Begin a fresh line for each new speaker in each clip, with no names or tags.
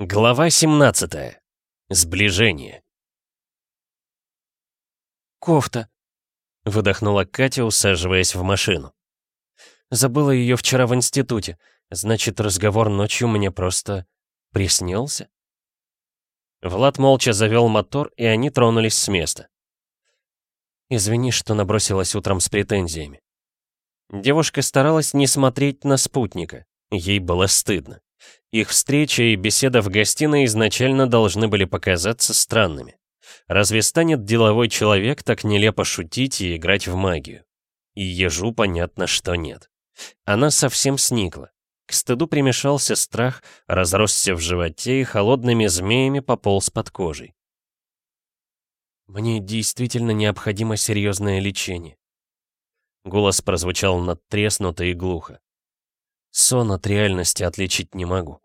Глава 17. Сближение.
«Кофта», — выдохнула Катя, усаживаясь в машину. «Забыла ее вчера в институте. Значит, разговор ночью мне просто приснился?»
Влад молча завел мотор, и они тронулись с места.
«Извини, что набросилась утром с претензиями».
Девушка старалась не смотреть на спутника. Ей было стыдно. Их встреча и беседа в гостиной изначально должны были показаться странными. Разве станет деловой человек так нелепо шутить и играть в магию? И ежу понятно, что нет. Она совсем сникла. К стыду примешался страх, разросся в животе и холодными змеями пополз под кожей.
«Мне действительно необходимо серьезное лечение».
Голос прозвучал надтреснуто и глухо.
Сон от реальности отличить не могу.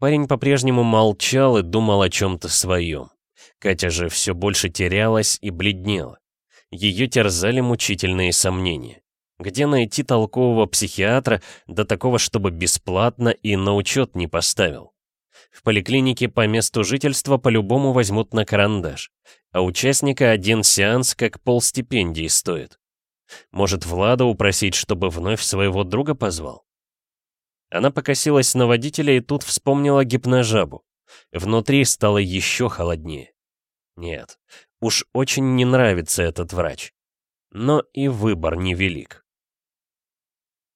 Парень по-прежнему молчал и думал о чем-то своем. Катя же все больше терялась и бледнела. Ее терзали мучительные сомнения. Где найти толкового психиатра, до такого, чтобы бесплатно и на учет не поставил? В поликлинике по месту жительства по-любому возьмут на карандаш, а участника один сеанс как полстипендии стоит. Может, Влада упросить, чтобы вновь своего друга позвал? Она покосилась на водителя и тут вспомнила гипножабу. Внутри стало еще холоднее. Нет, уж очень не нравится этот врач. Но и выбор невелик.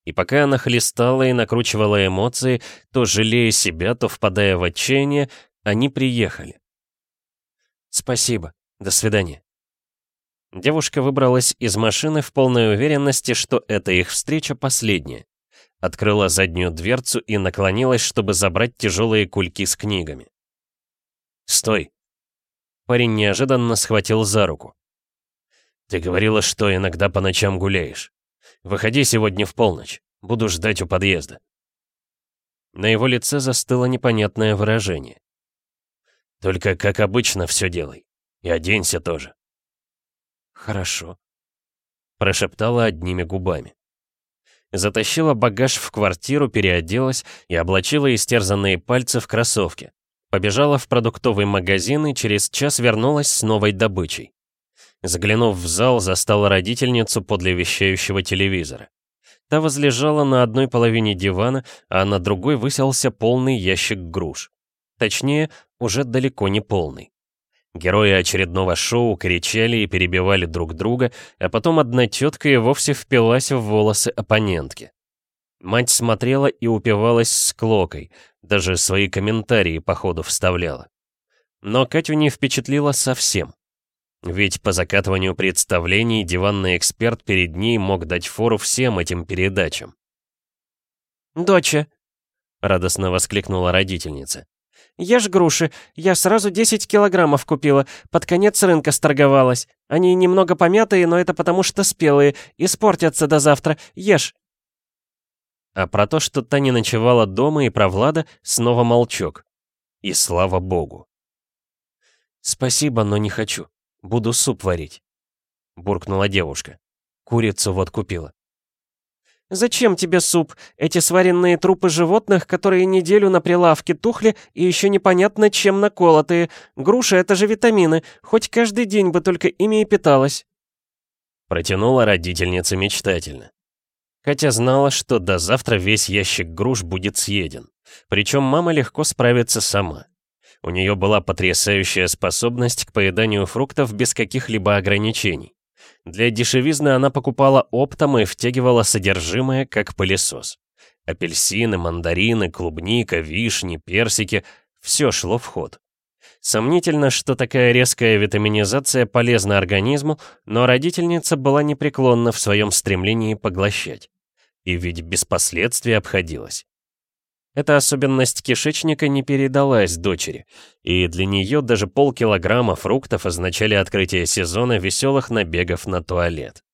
И пока она хлестала и накручивала эмоции, то жалея себя, то впадая в отчаяние, они приехали.
«Спасибо. До свидания».
Девушка выбралась из машины в полной уверенности, что эта их встреча последняя. Открыла заднюю дверцу и наклонилась, чтобы забрать тяжелые кульки с книгами. «Стой!» Парень неожиданно схватил за руку. «Ты говорила, что иногда по ночам гуляешь. Выходи сегодня в полночь. Буду ждать у подъезда». На его лице застыло непонятное выражение. «Только как обычно все делай. И оденься тоже».
«Хорошо», —
прошептала одними губами. Затащила багаж в квартиру, переоделась и облачила истерзанные пальцы в кроссовки. Побежала в продуктовый магазин и через час вернулась с новой добычей. Заглянув в зал, застала родительницу подле вещающего телевизора. Та возлежала на одной половине дивана, а на другой выселся полный ящик груш. Точнее, уже далеко не полный. Герои очередного шоу кричали и перебивали друг друга, а потом одна тетка и вовсе впилась в волосы оппонентки. Мать смотрела и упивалась склокой, даже свои комментарии по ходу вставляла. Но Катю не впечатлило совсем. Ведь по закатыванию представлений диванный эксперт перед ней мог дать фору всем этим передачам.
«Доча!»
— радостно воскликнула родительница.
Ешь груши. Я сразу 10 килограммов купила. Под конец рынка сторговалась. Они немного помятые, но это потому что спелые. Испортятся до завтра. Ешь.
А про то, что та не ночевала дома и про Влада, снова молчок. И слава богу.
«Спасибо, но не хочу. Буду суп варить», — буркнула девушка. «Курицу вот купила». «Зачем тебе суп? Эти сваренные трупы животных, которые неделю на прилавке тухли и еще непонятно чем наколотые. Груши — это же витамины. Хоть каждый день бы только ими и питалась».
Протянула родительница мечтательно. Катя знала, что до завтра весь ящик груш будет съеден. Причем мама легко справится сама. У нее была потрясающая способность к поеданию фруктов без каких-либо ограничений. Для дешевизны она покупала оптом и втягивала содержимое, как пылесос. Апельсины, мандарины, клубника, вишни, персики — все шло в ход. Сомнительно, что такая резкая витаминизация полезна организму, но родительница была непреклонна в своем стремлении поглощать. И ведь без последствий обходилась. Эта особенность кишечника не передалась дочери, и для нее даже полкилограмма фруктов означали открытие сезона веселых набегов на туалет.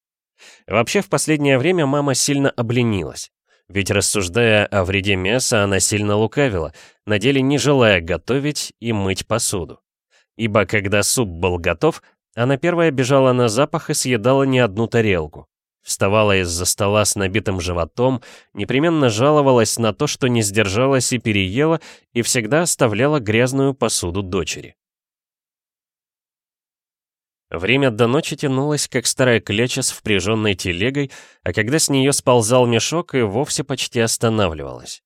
Вообще, в последнее время мама сильно обленилась. Ведь рассуждая о вреде мяса, она сильно лукавила, на деле не желая готовить и мыть посуду. Ибо когда суп был готов, она первая бежала на запах и съедала не одну тарелку. Вставала из-за стола с набитым животом, непременно жаловалась на то, что не сдержалась и переела, и всегда оставляла грязную посуду дочери. Время до ночи тянулось, как старая кляча с впряженной телегой, а когда с нее сползал мешок, и вовсе почти останавливалась.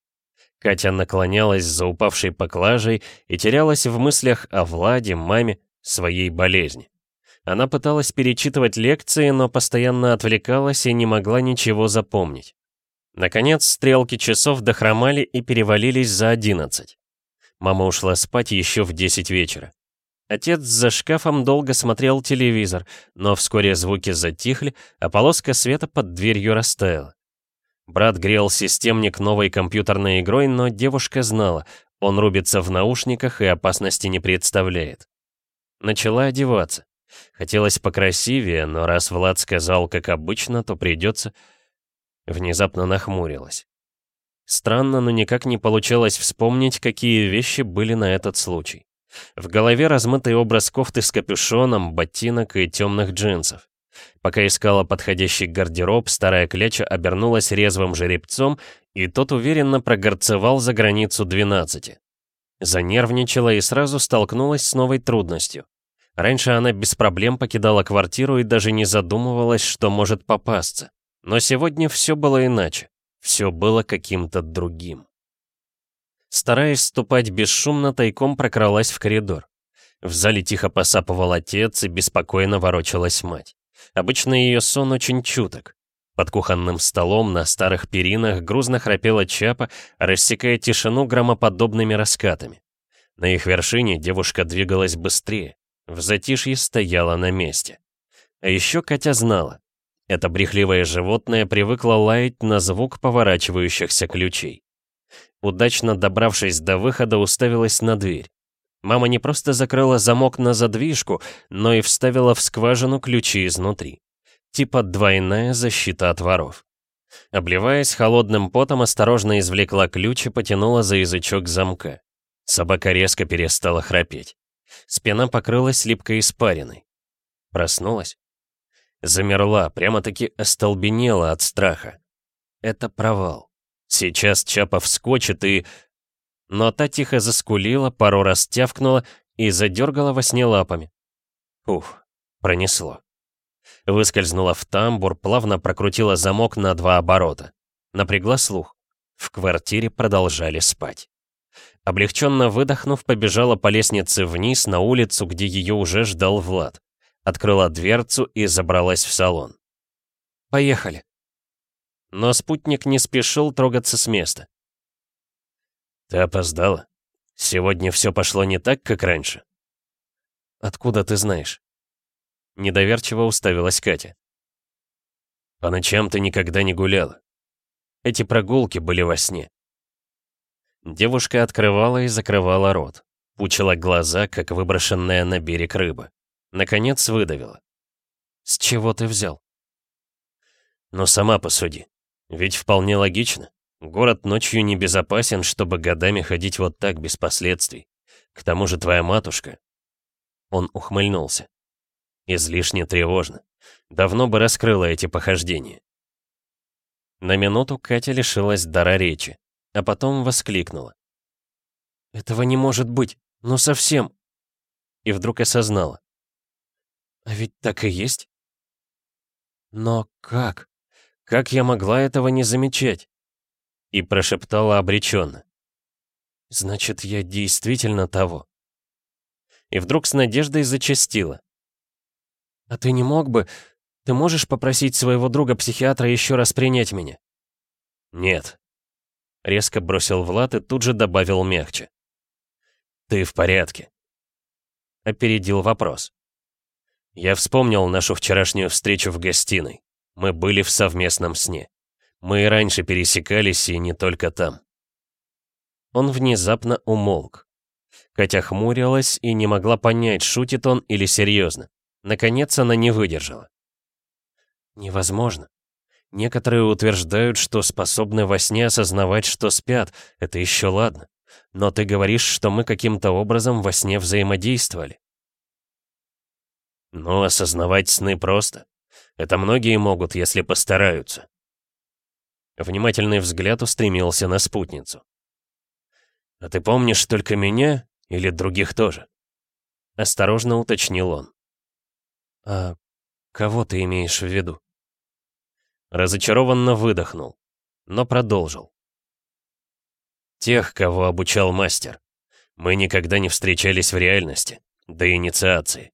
Катя наклонялась за упавшей поклажей и терялась в мыслях о Владе, маме, своей болезни. Она пыталась перечитывать лекции, но постоянно отвлекалась и не могла ничего запомнить. Наконец, стрелки часов дохромали и перевалились за одиннадцать. Мама ушла спать еще в десять вечера. Отец за шкафом долго смотрел телевизор, но вскоре звуки затихли, а полоска света под дверью растаяла. Брат грел системник новой компьютерной игрой, но девушка знала, он рубится в наушниках и опасности не представляет. Начала одеваться. Хотелось покрасивее, но раз Влад сказал, как обычно, то придется... Внезапно нахмурилась. Странно, но никак не получалось вспомнить, какие вещи были на этот случай. В голове размытый образ кофты с капюшоном, ботинок и темных джинсов. Пока искала подходящий гардероб, старая кляча обернулась резвым жеребцом, и тот уверенно прогорцевал за границу 12. Занервничала и сразу столкнулась с новой трудностью. Раньше она без проблем покидала квартиру и даже не задумывалась, что может попасться. Но сегодня все было иначе. Все было каким-то другим. Стараясь ступать бесшумно, тайком прокралась в коридор. В зале тихо посапывал отец и беспокойно ворочалась мать. Обычно ее сон очень чуток. Под кухонным столом на старых перинах грузно храпела чапа, рассекая тишину громоподобными раскатами. На их вершине девушка двигалась быстрее. В затишье стояла на месте. А еще Катя знала. Это брехливое животное привыкло лаять на звук поворачивающихся ключей. Удачно добравшись до выхода, уставилась на дверь. Мама не просто закрыла замок на задвижку, но и вставила в скважину ключи изнутри. Типа двойная защита от воров. Обливаясь холодным потом, осторожно извлекла ключ и потянула за язычок замка. Собака резко перестала храпеть. Спина покрылась липкой испариной. Проснулась. Замерла, прямо-таки остолбенела от страха. Это провал. Сейчас Чапа вскочит и... Но та тихо заскулила, пару раз тявкнула и задергала во сне лапами. Уф, пронесло. Выскользнула в тамбур, плавно прокрутила замок на два оборота. Напрягла слух. В квартире продолжали спать. Облегченно выдохнув, побежала по лестнице вниз на улицу, где ее уже ждал Влад. Открыла дверцу и забралась в салон. «Поехали». Но спутник не спешил трогаться с места. «Ты опоздала? Сегодня все пошло не так, как раньше?» «Откуда ты знаешь?» Недоверчиво уставилась Катя. «По ночам ты никогда не гуляла. Эти прогулки были во сне. Девушка открывала и закрывала рот. Пучила глаза, как выброшенная на берег рыба. Наконец выдавила. «С чего ты взял?» «Ну сама посуди. Ведь вполне логично. Город ночью небезопасен, чтобы годами ходить вот так, без последствий. К тому же твоя матушка...» Он ухмыльнулся. «Излишне тревожно. Давно бы раскрыла эти похождения». На минуту Катя лишилась дара речи а потом воскликнула. «Этого не может быть! Ну совсем!» И вдруг осознала. «А ведь так и есть?» «Но как? Как я могла этого не замечать?» И прошептала обреченно. «Значит, я действительно того». И вдруг с надеждой зачастила. «А ты не мог бы... Ты можешь попросить своего друга-психиатра еще раз принять меня?» «Нет», Резко бросил Влад и тут же добавил мягче. «Ты в порядке?» Опередил вопрос. Я вспомнил нашу вчерашнюю встречу в гостиной. Мы были в совместном сне. Мы и раньше пересекались, и не только там. Он внезапно умолк. Катя хмурилась и не могла понять, шутит он или серьезно. Наконец она не выдержала. «Невозможно. Некоторые утверждают, что способны во сне осознавать, что спят. Это еще ладно. Но ты говоришь, что мы каким-то образом во сне взаимодействовали. Ну, осознавать сны просто. Это многие могут, если постараются. Внимательный взгляд устремился на спутницу. «А ты помнишь только меня или других тоже?» Осторожно уточнил он.
«А кого ты имеешь в виду?»
Разочарованно выдохнул, но продолжил. «Тех, кого обучал мастер. Мы никогда не встречались в реальности, до инициации.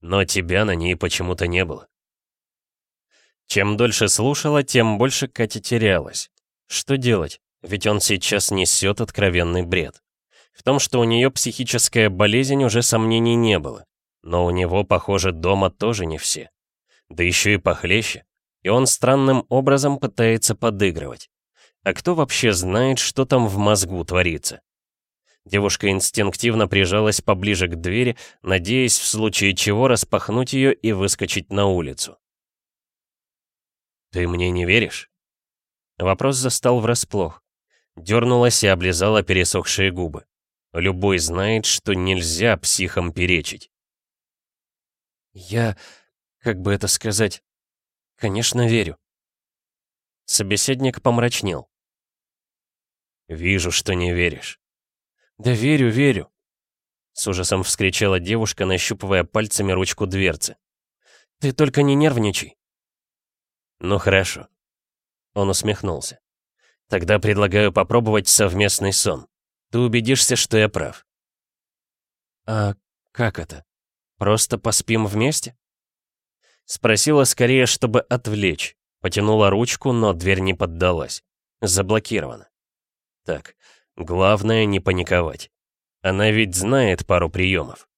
Но тебя на ней почему-то не было. Чем дольше слушала, тем больше Катя терялась. Что делать? Ведь он сейчас несет откровенный бред. В том, что у нее психическая болезнь, уже сомнений не было. Но у него, похоже, дома тоже не все. Да еще и похлеще. И он странным образом пытается подыгрывать. А кто вообще знает, что там в мозгу творится? Девушка инстинктивно прижалась поближе к двери, надеясь в случае чего распахнуть ее и выскочить на улицу. «Ты мне не веришь?» Вопрос застал врасплох. Дернулась и облизала пересохшие губы. Любой знает, что нельзя психам перечить.
«Я... как бы это сказать... конечно, верю».
Собеседник помрачнел. «Вижу, что не веришь».
«Да верю, верю», —
с ужасом вскричала девушка, нащупывая пальцами ручку дверцы.
«Ты только не нервничай».
«Ну хорошо». Он усмехнулся. «Тогда предлагаю попробовать совместный сон. Ты убедишься, что я прав».
«А как это? Просто поспим вместе?»
Спросила скорее, чтобы отвлечь. Потянула ручку, но дверь не поддалась. Заблокирована. Так, главное не паниковать. Она ведь знает пару приемов.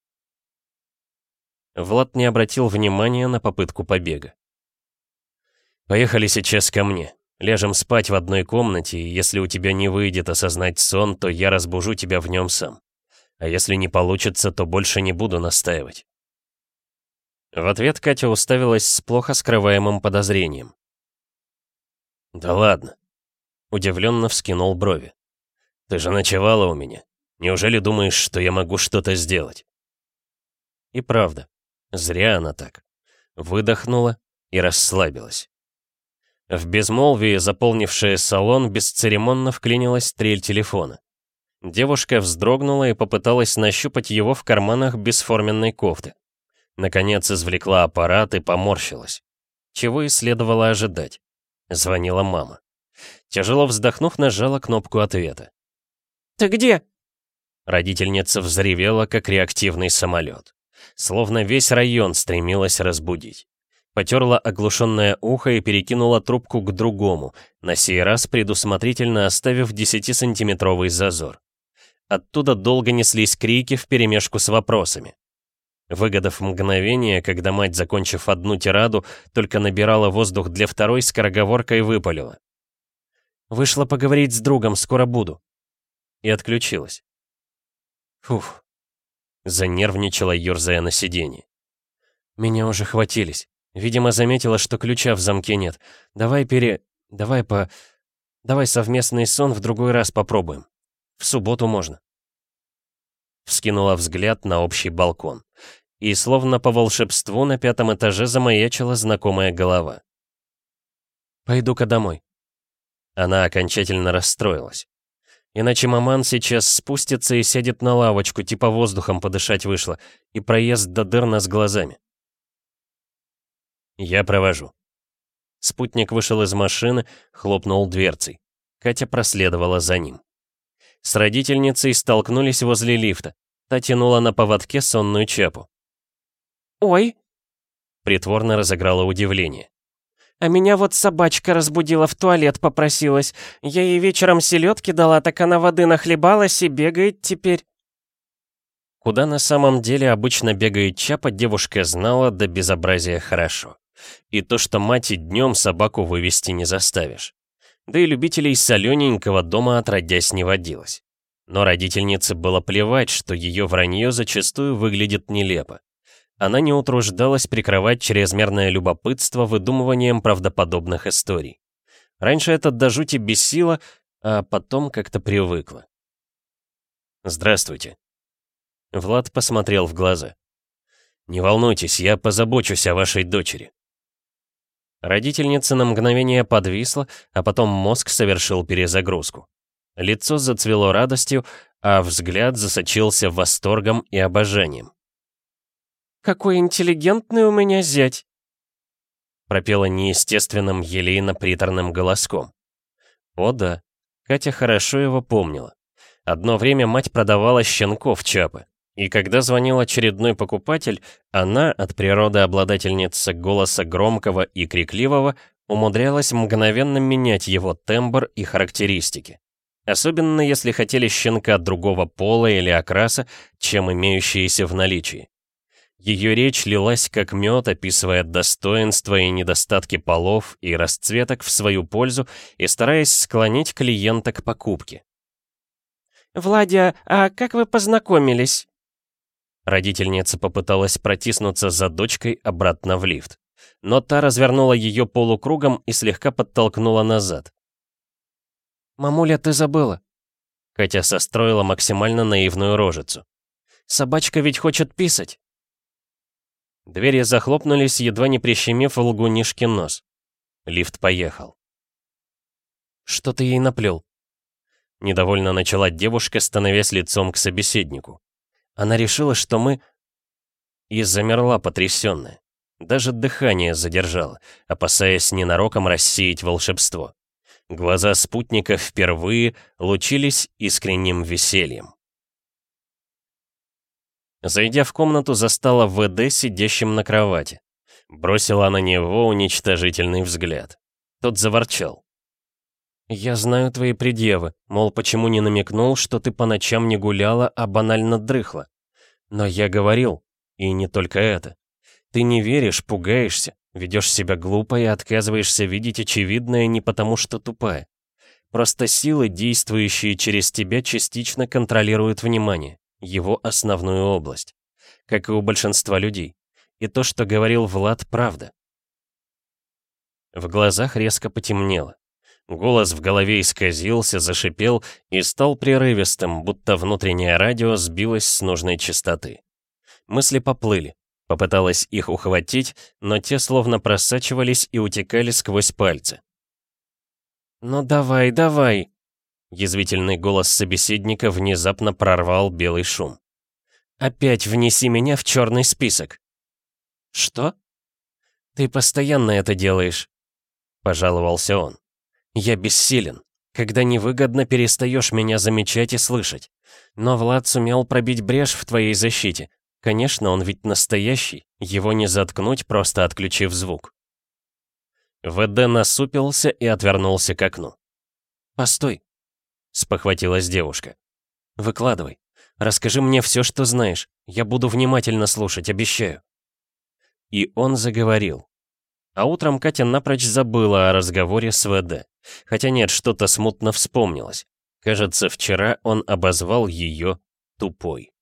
Влад не обратил внимания на попытку побега. Поехали сейчас ко мне. Ляжем спать в одной комнате, и если у тебя не выйдет осознать сон, то я разбужу тебя в нем сам. А если не получится, то больше не буду настаивать. В ответ Катя уставилась с плохо скрываемым подозрением. «Да ладно», — удивленно вскинул брови. «Ты же ночевала у меня. Неужели думаешь, что я могу что-то сделать?» И правда, зря она так. Выдохнула и расслабилась. В безмолвии, заполнившее салон, бесцеремонно вклинилась трель телефона. Девушка вздрогнула и попыталась нащупать его в карманах бесформенной кофты. Наконец извлекла аппарат и поморщилась. Чего и следовало ожидать. Звонила мама. Тяжело вздохнув, нажала кнопку ответа.
«Ты где?»
Родительница взревела, как реактивный самолет. Словно весь район стремилась разбудить. Потерла оглушенное ухо и перекинула трубку к другому, на сей раз предусмотрительно оставив 10-сантиметровый зазор. Оттуда долго неслись крики вперемешку с вопросами. Выгодав мгновение, когда мать, закончив одну тираду, только набирала воздух для второй, скороговоркой выпалила. «Вышла поговорить с другом, скоро буду». И отключилась. Фух. Занервничала, ерзая на сиденье. Меня уже хватились. Видимо, заметила, что ключа в замке нет. Давай пере... Давай по... Давай совместный сон в другой раз попробуем. В субботу можно. Вскинула взгляд на общий балкон. И словно по волшебству на пятом этаже замаячила знакомая голова. «Пойду-ка домой». Она окончательно расстроилась. Иначе маман сейчас спустится и сядет на лавочку, типа воздухом подышать вышла, и проезд до дыр нас глазами. «Я провожу». Спутник вышел из машины, хлопнул дверцей. Катя проследовала за ним. С родительницей столкнулись возле лифта. Та тянула на поводке сонную чапу.
«Ой!»
Притворно разыграла удивление.
«А меня вот собачка разбудила, в туалет попросилась. Я ей вечером селедки дала, так она воды нахлебалась и бегает теперь».
Куда на самом деле обычно бегает чапа, девушка знала до безобразия хорошо. И то, что мать и днем собаку вывести не заставишь. Да и любителей солененького дома отродясь не водилось. Но родительнице было плевать, что ее вранье зачастую выглядит нелепо. Она не утруждалась прикрывать чрезмерное любопытство выдумыванием правдоподобных историй. Раньше это до жути бесило, а потом как-то привыкла. «Здравствуйте». Влад посмотрел в глаза. «Не волнуйтесь, я позабочусь о вашей дочери. Родительница на мгновение подвисла, а потом мозг совершил перезагрузку. Лицо зацвело радостью, а взгляд засочился восторгом и обожанием.
«Какой интеллигентный у меня зять!»
пропела неестественным елейно-приторным голоском. О да, Катя хорошо его помнила. Одно время мать продавала щенков Чапы, и когда звонил очередной покупатель, она, от природы обладательница голоса громкого и крикливого, умудрялась мгновенно менять его тембр и характеристики. Особенно если хотели щенка другого пола или окраса, чем имеющиеся в наличии. Ее речь лилась как мед, описывая достоинства и недостатки полов и расцветок в свою пользу и стараясь склонить клиента к покупке.
«Владя, а как вы познакомились?»
Родительница попыталась протиснуться за дочкой обратно в лифт. Но та развернула ее полукругом и слегка подтолкнула назад.
«Мамуля, ты забыла».
Катя состроила максимально наивную рожицу.
«Собачка ведь хочет писать».
Двери захлопнулись, едва не прищемив лгунишки нос. Лифт поехал.
«Что ты ей наплел?»
Недовольно начала девушка, становясь лицом к собеседнику.
Она решила, что мы...
И замерла потрясённая. Даже дыхание задержала, опасаясь ненароком рассеять волшебство. Глаза спутника впервые лучились искренним весельем. Зайдя в комнату, застала ВД сидящим на кровати. Бросила на него уничтожительный взгляд. Тот заворчал.
«Я знаю твои предъявы, мол, почему не намекнул, что ты по ночам не гуляла, а банально дрыхла. Но я говорил, и не только это. Ты не веришь, пугаешься, ведешь себя глупо и отказываешься видеть очевидное не потому, что тупая. Просто силы, действующие через тебя, частично контролируют внимание его основную область, как и у большинства людей. И то, что говорил Влад, правда. В глазах резко потемнело. Голос в голове исказился, зашипел и стал прерывистым, будто внутреннее радио сбилось с нужной частоты. Мысли поплыли. Попыталась их ухватить, но те словно просачивались и утекали сквозь пальцы. «Ну давай, давай!»
Язвительный голос собеседника внезапно прорвал белый шум.
«Опять внеси меня в черный список».
«Что?»
«Ты постоянно это делаешь», —
пожаловался он.
«Я бессилен. Когда невыгодно, перестаешь меня замечать и слышать. Но Влад сумел пробить брешь в твоей защите. Конечно, он ведь настоящий. Его не заткнуть, просто отключив звук».
ВД насупился и отвернулся к окну.
«Постой
спохватилась девушка.
«Выкладывай. Расскажи мне все, что знаешь. Я буду внимательно слушать, обещаю».
И он заговорил. А утром Катя напрочь забыла о разговоре с ВД. Хотя нет, что-то смутно вспомнилось. Кажется, вчера он обозвал ее тупой.